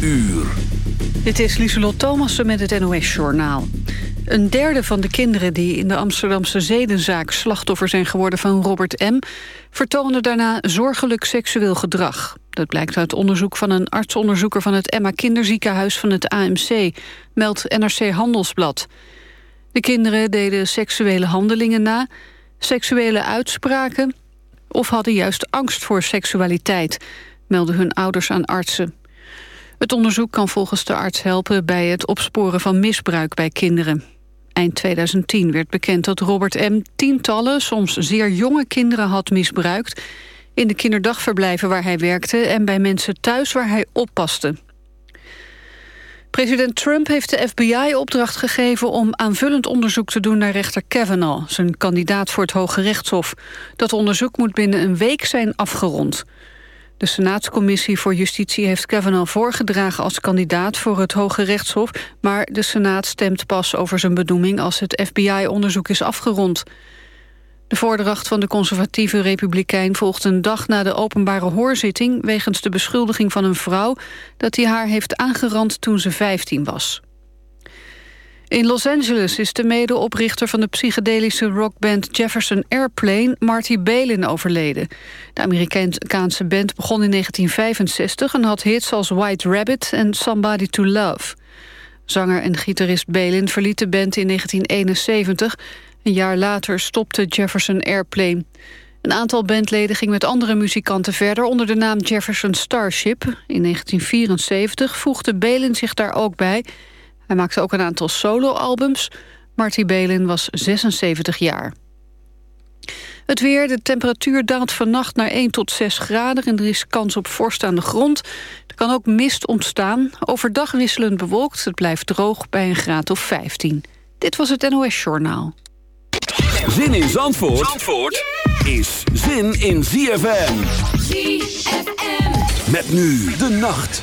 uur. Dit is Lieselot Thomassen met het NOS-journaal. Een derde van de kinderen die in de Amsterdamse zedenzaak... slachtoffer zijn geworden van Robert M... vertonen daarna zorgelijk seksueel gedrag. Dat blijkt uit onderzoek van een artsonderzoeker... van het Emma Kinderziekenhuis van het AMC, meldt NRC Handelsblad. De kinderen deden seksuele handelingen na, seksuele uitspraken... of hadden juist angst voor seksualiteit, melden hun ouders aan artsen. Het onderzoek kan volgens de arts helpen bij het opsporen van misbruik bij kinderen. Eind 2010 werd bekend dat Robert M. tientallen, soms zeer jonge kinderen had misbruikt... in de kinderdagverblijven waar hij werkte en bij mensen thuis waar hij oppaste. President Trump heeft de FBI opdracht gegeven om aanvullend onderzoek te doen naar rechter Kavanaugh, zijn kandidaat voor het Hoge Rechtshof. Dat onderzoek moet binnen een week zijn afgerond. De Senaatscommissie voor Justitie heeft Kavanaugh voorgedragen als kandidaat voor het Hoge Rechtshof, maar de Senaat stemt pas over zijn benoeming als het FBI-onderzoek is afgerond. De voordracht van de conservatieve republikein volgt een dag na de openbare hoorzitting wegens de beschuldiging van een vrouw dat hij haar heeft aangerand toen ze 15 was. In Los Angeles is de medeoprichter van de psychedelische rockband Jefferson Airplane, Marty Balin, overleden. De Amerikaanse band begon in 1965 en had hits als White Rabbit en Somebody to Love. Zanger en gitarist Balin verliet de band in 1971. Een jaar later stopte Jefferson Airplane. Een aantal bandleden ging met andere muzikanten verder onder de naam Jefferson Starship. In 1974 voegde Balin zich daar ook bij hij maakte ook een aantal soloalbums. Marty Balin was 76 jaar. Het weer, de temperatuur daalt vannacht naar 1 tot 6 graden... en er is kans op vorst aan de grond. Er kan ook mist ontstaan. Overdag wisselend bewolkt, het blijft droog bij een graad of 15. Dit was het NOS Journaal. Zin in Zandvoort, Zandvoort is zin in ZFM. ZFM. Met nu de nacht.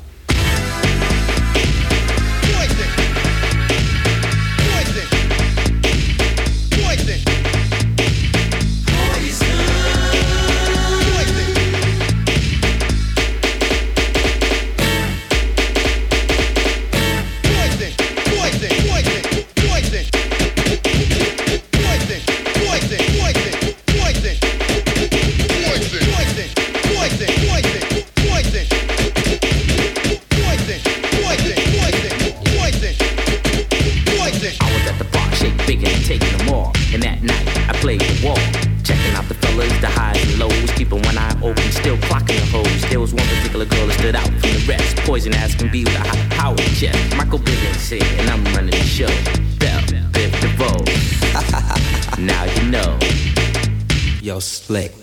leg.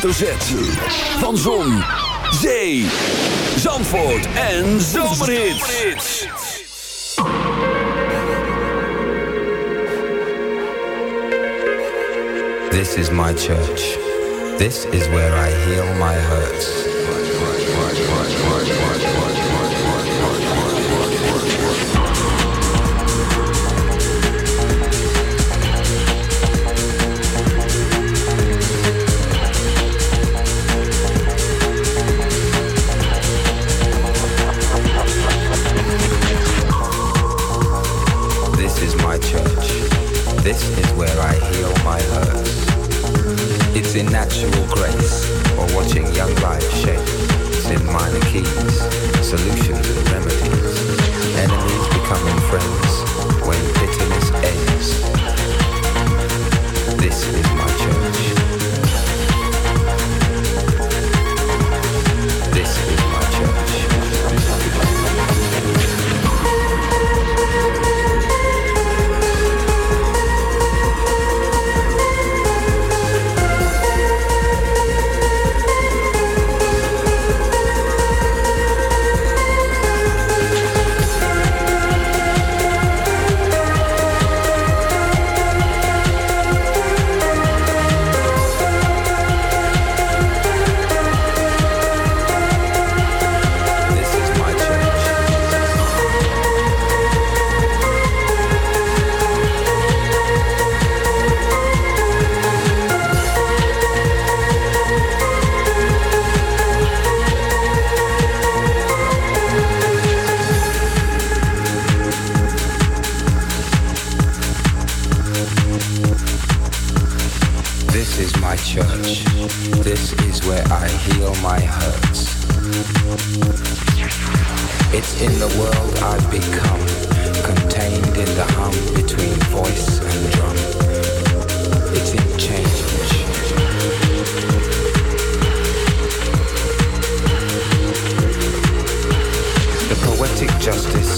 hoofdletter Van Zon, Zee, Zandvoort en Zomerhits. This is my church. This is where I heal my hurts.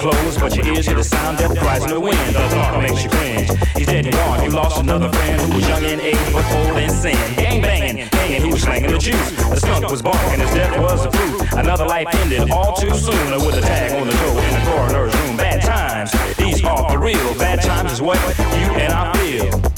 Closed, but your ears hear the sound that cries in the wind. The thought makes you cringe. He's dead and gone. You lost another friend who was young in age but old in sin. Gang banging, hanging, he was slanging the juice. The skunk was barking, his death was the proof. Another life ended all too soon with a tag on the door in the coroner's room. Bad times, these are for real. Bad times is what you and I feel.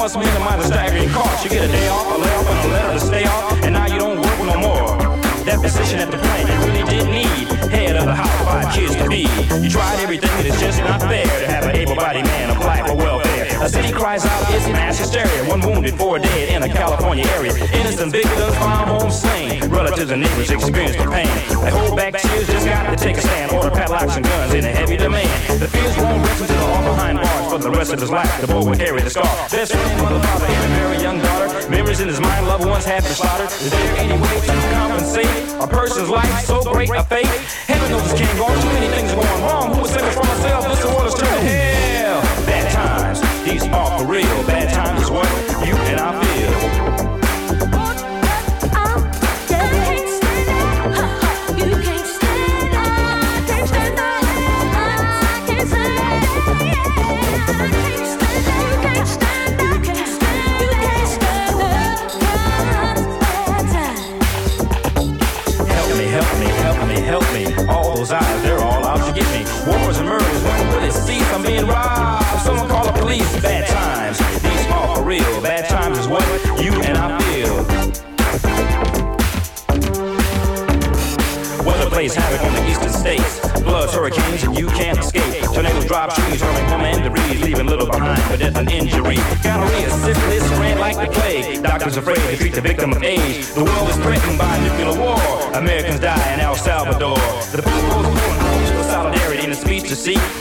Must minimize the staggering cost. You get a day off, a layoff, and a letter to stay off, and now you don't work no more. That position at the plant The house, five kids to be. You tried everything, and it's just not fair to have an able-bodied man apply for welfare. A city cries out, it's mass hysteria. One wounded, four dead in a California area. Innocent victims found home slain. Relatives and neighbors experience the pain. They hold back tears, just got to take a stand. Order padlocks and guns in a heavy demand. The fears won't rest until all behind bars. For the rest of his life, the boy will carry the scar. Best friend, mother, father, and a very young. Memories in his mind, loved ones have been slaughtered. Is there any way to compensate a person's life so great a fate? Heaven knows this can't go on. Too many things are going wrong. Who would us from ourselves? This world is turning hell. Bad times, these are for real. Bad times is what you and I feel.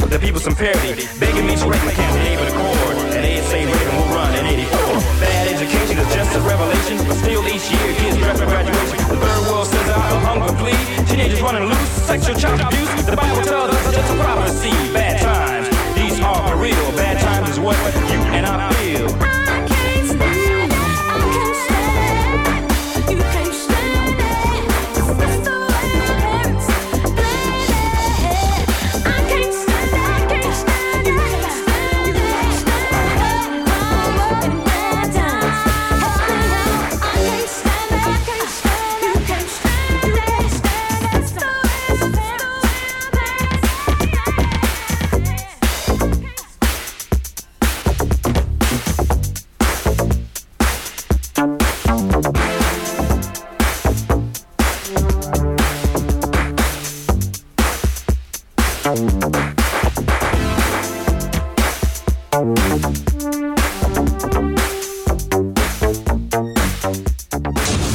The people some parity.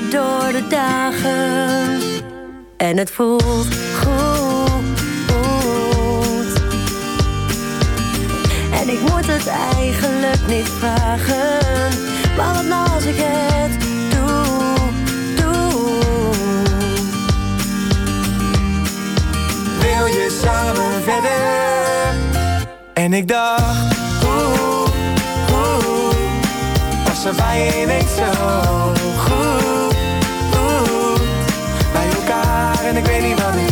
door de dagen. En het voelt goed. En ik moet het eigenlijk niet vragen. Maar wat nou als ik het doe, doe. Wil je samen verder? En ik dacht, oeh, oeh, was er bij je niet zo goed? ik weet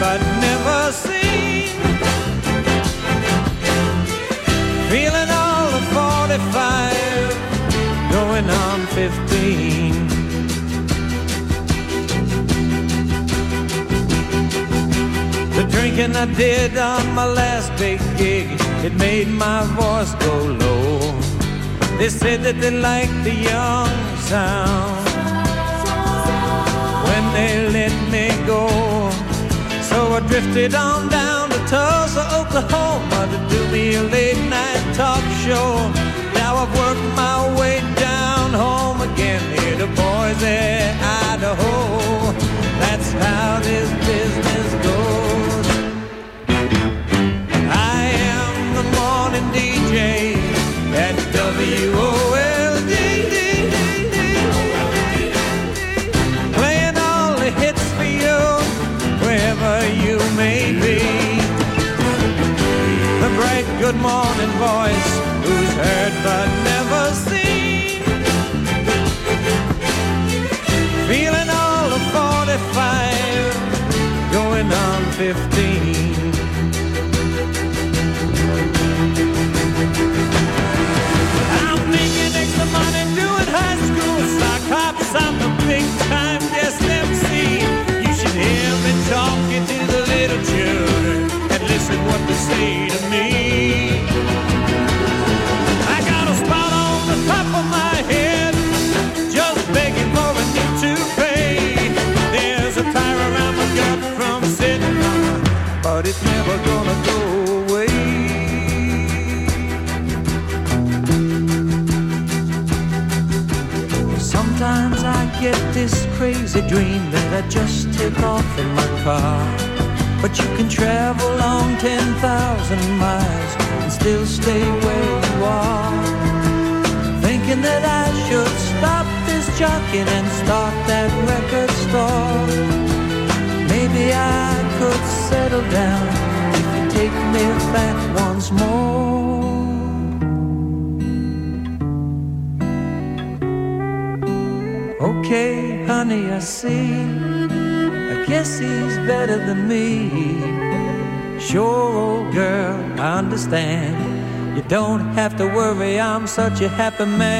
But never seen. Feeling all of 45, going on 15. The drinking I did on my last big gig, it made my voice go low. They said that they liked the young sound when they let me go. I drifted on down to Tulsa, Oklahoma to do me a late night talk show. Now I've worked my way down home again here to Boise, Idaho. That's how this business goes. Such a happy man.